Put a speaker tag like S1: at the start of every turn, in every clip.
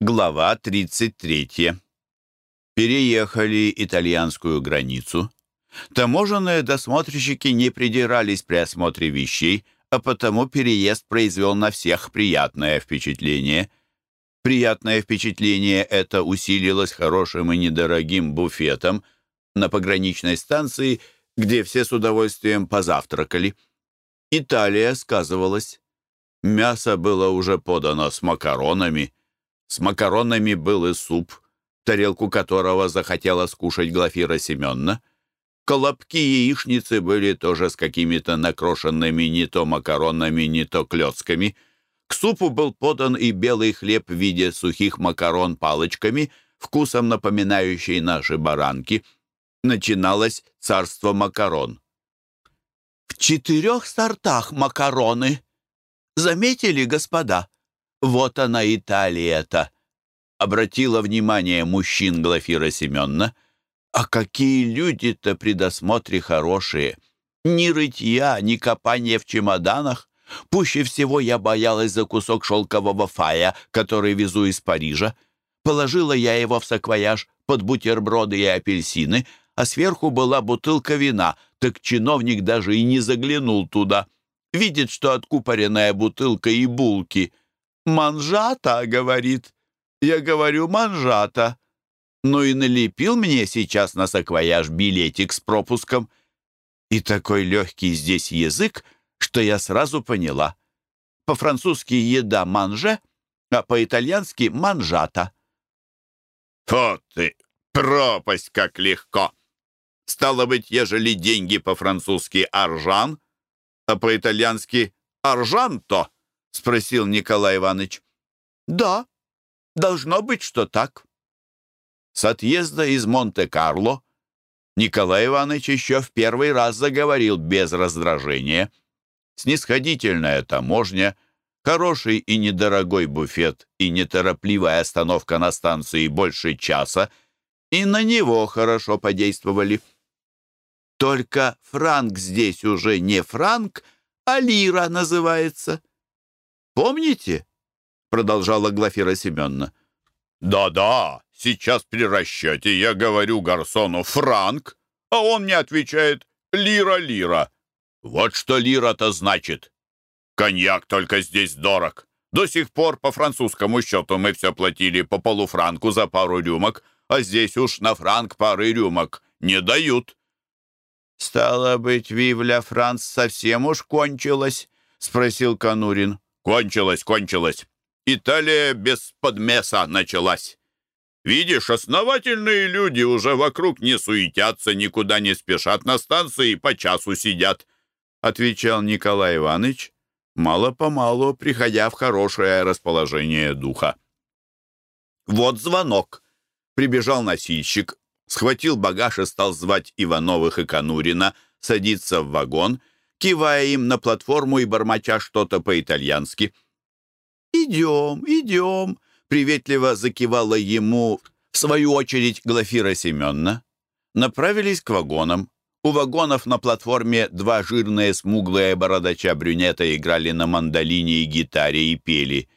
S1: Глава 33. Переехали итальянскую границу. Таможенные досмотрщики не придирались при осмотре вещей, а потому переезд произвел на всех приятное впечатление. Приятное впечатление это усилилось хорошим и недорогим буфетом на пограничной станции, где все с удовольствием позавтракали. Италия сказывалась. Мясо было уже подано с макаронами. С макаронами был и суп, тарелку которого захотела скушать Глафира Семеновна. Колобки яичницы были тоже с какими-то накрошенными не то макаронами, не то клетками. К супу был подан и белый хлеб в виде сухих макарон палочками, вкусом напоминающий наши баранки. Начиналось царство макарон. «В четырех сортах макароны. Заметили, господа? Вот она, Италия-то!» Обратила внимание мужчин Глафира Семеновна. А какие люди-то при досмотре хорошие! Ни рытья, ни копания в чемоданах. Пуще всего я боялась за кусок шелкового фая, который везу из Парижа. Положила я его в саквояж под бутерброды и апельсины, а сверху была бутылка вина, так чиновник даже и не заглянул туда. Видит, что откупоренная бутылка и булки. «Манжата», — говорит. Я говорю, «манжата». Ну и налепил мне сейчас на саквояж билетик с пропуском. И такой легкий здесь язык, что я сразу поняла. По-французски еда манже, а по-итальянски манжата.
S2: «Фу ты! Пропасть как легко!» Стало быть, ежели деньги по-французски «аржан», а по-итальянски «аржанто», — спросил Николай Иванович.
S1: «Да, должно быть, что так». С отъезда из Монте-Карло Николай Иванович еще в первый раз заговорил без раздражения. Снисходительная таможня, хороший и недорогой буфет и неторопливая остановка на станции больше часа и на него хорошо подействовали. Только франк здесь уже не франк, а лира называется. Помните? Продолжала Глафира Семеновна.
S2: «Да-да, сейчас при расчете я говорю гарсону «франк», а он мне отвечает «лира-лира». Вот что лира-то значит. Коньяк только здесь дорог. До сих пор по французскому счету мы все платили по полуфранку за пару рюмок, а здесь уж на франк пары рюмок не дают.
S1: «Стало быть, Вивля Франц совсем уж кончилась?» — спросил Конурин.
S2: «Кончилась, кончилась. Италия без подмеса началась. Видишь, основательные люди уже вокруг не суетятся, никуда не спешат, на станции по часу сидят», — отвечал Николай Иванович, мало-помалу приходя в хорошее расположение духа. Вот звонок. Прибежал носильщик, схватил багаж и стал звать Ивановых и Конурина садиться в вагон, кивая им на платформу и бормоча что-то по-итальянски — «Идем, идем», — приветливо закивала ему, в свою очередь, Глафира Семеновна. Направились к вагонам. У вагонов на платформе два жирные смуглые бородача-брюнета играли на мандолине и гитаре и пели.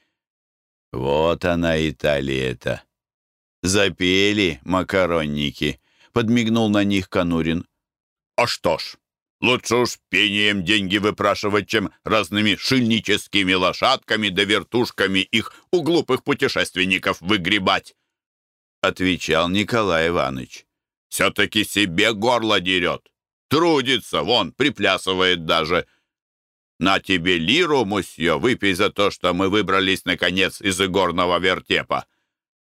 S2: «Вот она, Италия-то!» «Запели макаронники», — подмигнул на них Конурин. «А что ж, Лучше уж пением деньги выпрашивать, чем разными шильническими лошадками да вертушками их у глупых путешественников выгребать. Отвечал Николай Иванович. Все-таки себе горло дерет. Трудится, вон, приплясывает даже. На тебе лиру, мусье, выпей за то, что мы выбрались, наконец, из игорного вертепа.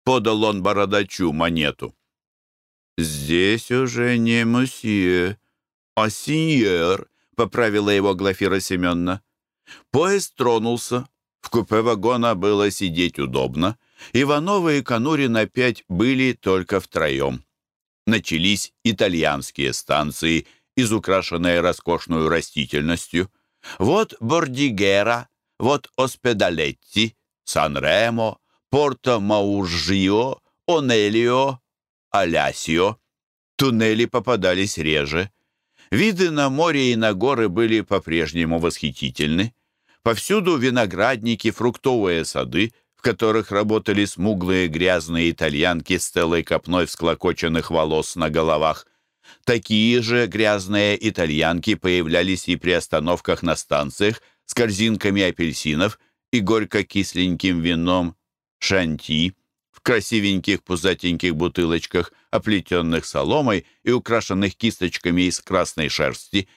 S2: Подал он бородачу монету.
S1: «Здесь уже не мусье», «А сеньор», — поправила его Глафира Семеновна. Поезд тронулся. В купе вагона было сидеть удобно. Ивановы и Конурин опять были только втроем. Начались итальянские станции, изукрашенные роскошной растительностью. Вот Бордигера, вот Оспедалетти, Сан-Ремо, Порто-Мауржио, Онелио, Алясио. Туннели попадались реже. Виды на море и на горы были по-прежнему восхитительны. Повсюду виноградники, фруктовые сады, в которых работали смуглые грязные итальянки с целой копной всклокоченных волос на головах. Такие же грязные итальянки появлялись и при остановках на станциях с корзинками апельсинов и горько-кисленьким вином шанти красивеньких пузатеньких бутылочках, оплетенных соломой и украшенных кисточками из красной шерсти.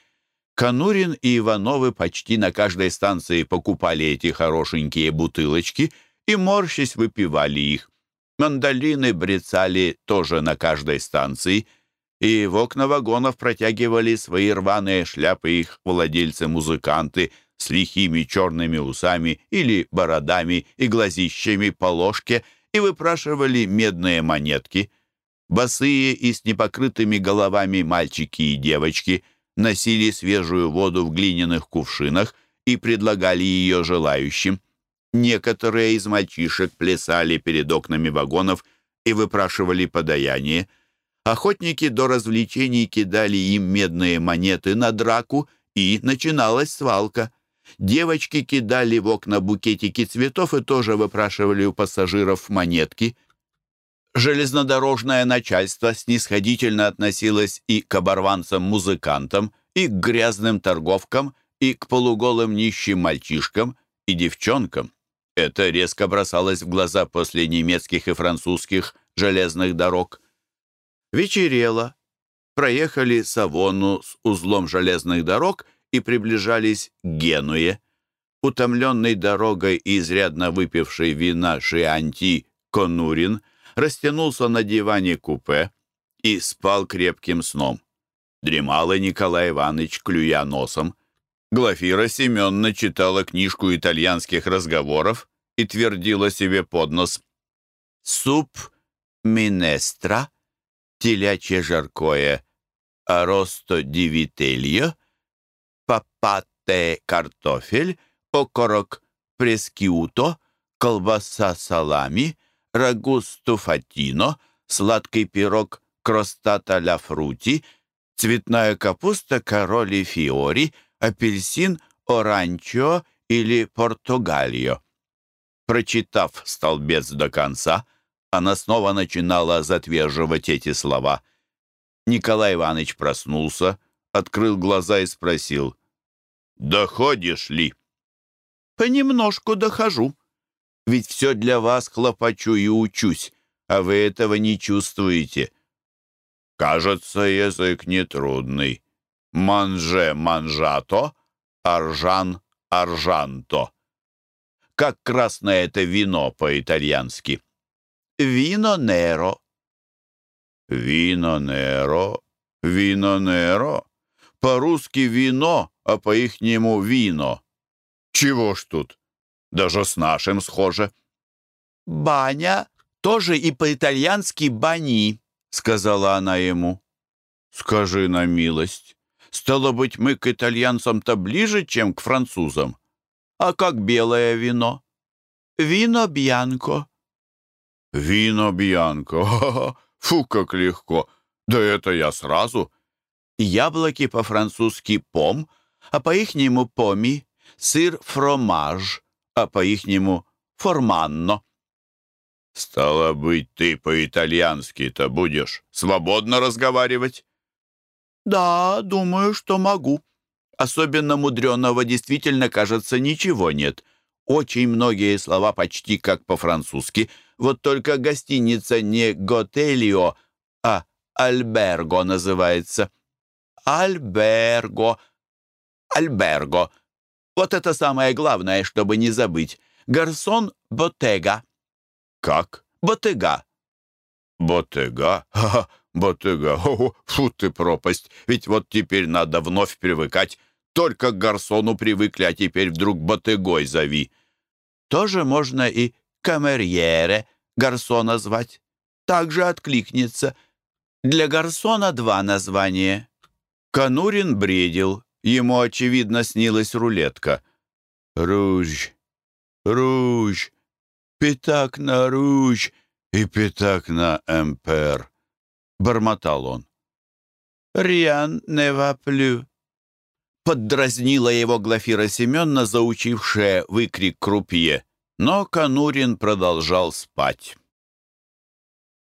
S1: Конурин и Ивановы почти на каждой станции покупали эти хорошенькие бутылочки и, морщись, выпивали их. Мандолины брецали тоже на каждой станции — и в окна вагонов протягивали свои рваные шляпы их владельцы-музыканты с лихими черными усами или бородами и глазищами по ложке и выпрашивали медные монетки. Босые и с непокрытыми головами мальчики и девочки носили свежую воду в глиняных кувшинах и предлагали ее желающим. Некоторые из мальчишек плясали перед окнами вагонов и выпрашивали подаяние – Охотники до развлечений кидали им медные монеты на драку, и начиналась свалка. Девочки кидали в окна букетики цветов и тоже выпрашивали у пассажиров монетки. Железнодорожное начальство снисходительно относилось и к оборванцам-музыкантам, и к грязным торговкам, и к полуголым нищим мальчишкам и девчонкам. Это резко бросалось в глаза после немецких и французских железных дорог. Вечерело. Проехали Савону с узлом железных дорог и приближались к Генуе. Утомленный дорогой и изрядно выпивший вина Шианти Конурин растянулся на диване купе и спал крепким сном. Дремал и Николай Иванович, клюя носом. Глафира Семеновна читала книжку итальянских разговоров и твердила себе под нос. «Суп минестра телячье жаркое аросто дивительо, папате картофель, окорок прескиуто, колбаса салами, рагу стуфатино, сладкий пирог кростата ля фрути, цветная капуста короли фиори, апельсин оранчо или португальо. Прочитав столбец до конца, она снова начинала затверживать эти слова. Николай Иванович проснулся, открыл глаза и спросил, «Доходишь ли?» «Понемножку дохожу. Ведь все для вас хлопочу и учусь, а вы этого не чувствуете». «Кажется, язык нетрудный. Манже манжато, аржан аржанто». Как красное это вино по-итальянски. Вино неро. Вино неро, вино неро. По-русски вино, а по-ихнему вино. Чего ж тут? Даже с нашим схоже. Баня тоже и по-итальянски бани, сказала она ему. Скажи на милость. Стало быть, мы к итальянцам-то ближе, чем к французам. А как белое вино? Вино бьянко. «Вино Бьянко! Фу, как легко! Да это я сразу!» «Яблоки по-французски пом, а по-ихнему поми, сыр фромаж, а по-ихнему форманно». «Стало быть, ты по-итальянски-то будешь свободно разговаривать?» «Да, думаю, что могу. Особенно мудреного действительно, кажется, ничего нет. Очень многие слова почти как по-французски — вот только гостиница не «Готелио», а «Альберго» называется. «Альберго», «Альберго». Вот это самое главное, чтобы не забыть. Гарсон Ботега. Как? Ботега. Ботега? Ха-ха, Ботега. О, фу ты пропасть. Ведь вот теперь надо вновь привыкать. Только к гарсону привыкли, а теперь вдруг Ботегой зови. Тоже можно и камерьере гарсона звать. Также откликнется. Для гарсона два названия. Конурин бредил. Ему, очевидно, снилась рулетка. «Руж, руж, пятак на руж и пятак на эмпер», — бормотал он. «Риан не ваплю», — поддразнила его Глафира Семеновна, заучившая выкрик крупье. Но Конурин продолжал спать.